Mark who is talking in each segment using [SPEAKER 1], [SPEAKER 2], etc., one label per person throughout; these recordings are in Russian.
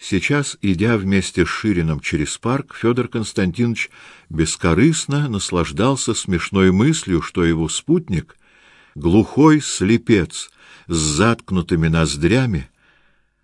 [SPEAKER 1] Сейчас, идя вместе с Ширином через парк, Федор Константинович бескорыстно наслаждался смешной мыслью, что его спутник, глухой слепец с заткнутыми ноздрями,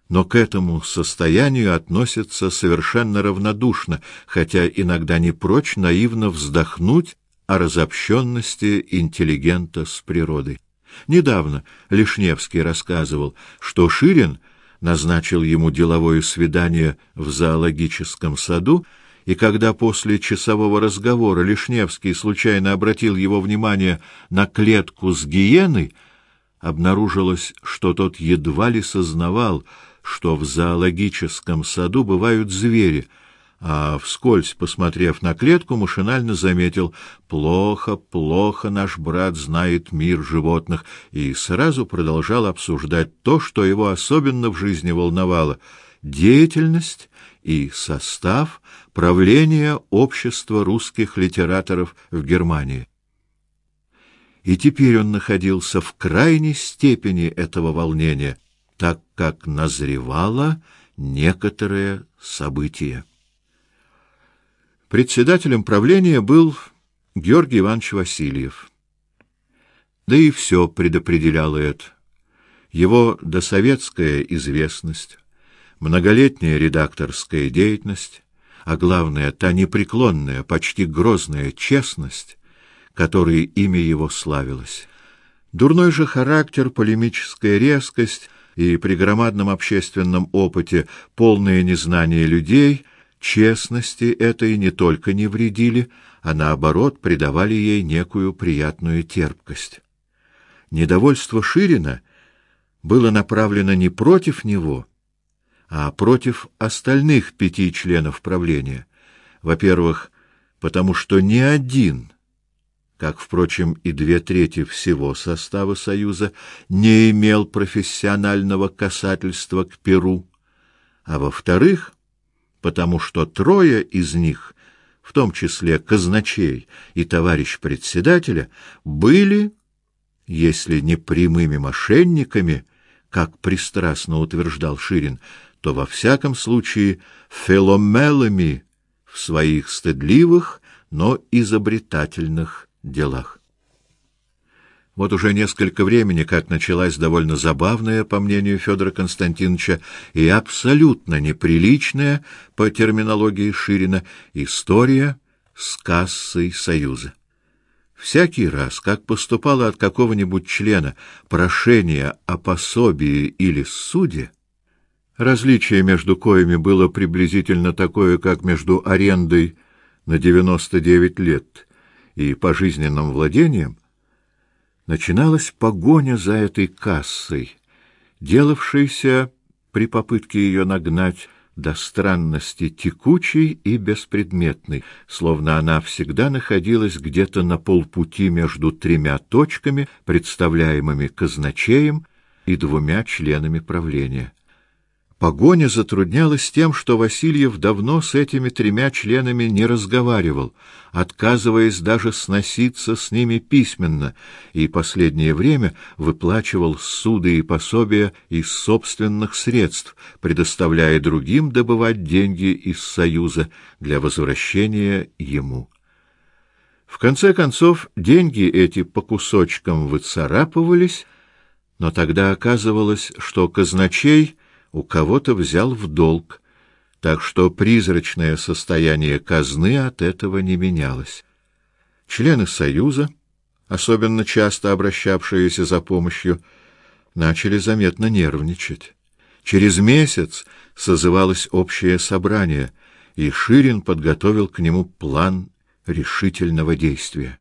[SPEAKER 1] но к этому состоянию относится совершенно равнодушно, хотя иногда не прочь наивно вздохнуть о разобщенности интеллигента с природой. Недавно Лишневский рассказывал, что Ширин — назначил ему деловое свидание в зоологическом саду, и когда после часового разговора Лишневский случайно обратил его внимание на клетку с гиеной, обнаружилось, что тот едва ли сознавал, что в зоологическом саду бывают звери — а вскользь посмотрев на клетку, машинально заметил: плохо, плохо наш брат знает мир животных, и сразу продолжал обсуждать то, что его особенно в жизни волновало: деятельность и состав правления общества русских литераторов в Германии. И теперь он находился в крайней степени этого волнения, так как назревало некоторое событие. Председателем правления был Георгий Иванович Васильев. Да и все предопределяло это. Его досоветская известность, многолетняя редакторская деятельность, а главное, та непреклонная, почти грозная честность, которой имя его славилось. Дурной же характер, полемическая резкость и при громадном общественном опыте полное незнание людей — Честности этой не только не вредили, а наоборот придавали ей некую приятную терпкость. Недовольство Ширина было направлено не против него, а против остальных пяти членов правления. Во-первых, потому что ни один, как впрочем и две трети всего состава союза, не имел профессионального касательства к Перу, а во-вторых, потому что трое из них, в том числе казначей и товарищ председателя, были, если не прямыми мошенниками, как пристрастно утверждал Ширин, то во всяком случае филомелами в своих стыдливых, но изобретательных делах. Вот уже несколько времени, как началась довольно забавная, по мнению Федора Константиновича, и абсолютно неприличная, по терминологии Ширина, история с кассой Союза. Всякий раз, как поступало от какого-нибудь члена прошение о пособии или суде, различие между коими было приблизительно такое, как между арендой на 99 лет и пожизненным владением, начиналась погоня за этой кассой, делавшейся при попытке ее нагнать до странности текучей и беспредметной, словно она всегда находилась где-то на полпути между тремя точками, представляемыми казначеем и двумя членами правления. Погоня затруднялась тем, что Васильев давно с этими тремя членами не разговаривал, отказываясь даже сноситься с ними письменно, и последнее время выплачивал суды и пособия из собственных средств, предоставляя другим добывать деньги из Союза для возвращения ему. В конце концов, деньги эти по кусочкам выцарапывались, но тогда оказывалось, что казначей — у кого-то взял в долг, так что призрачное состояние казны от этого не менялось. Члены союза, особенно часто обращавшиеся за помощью, начали заметно нервничать. Через месяц созывалось общее собрание, и Ширин подготовил к нему план решительного действия.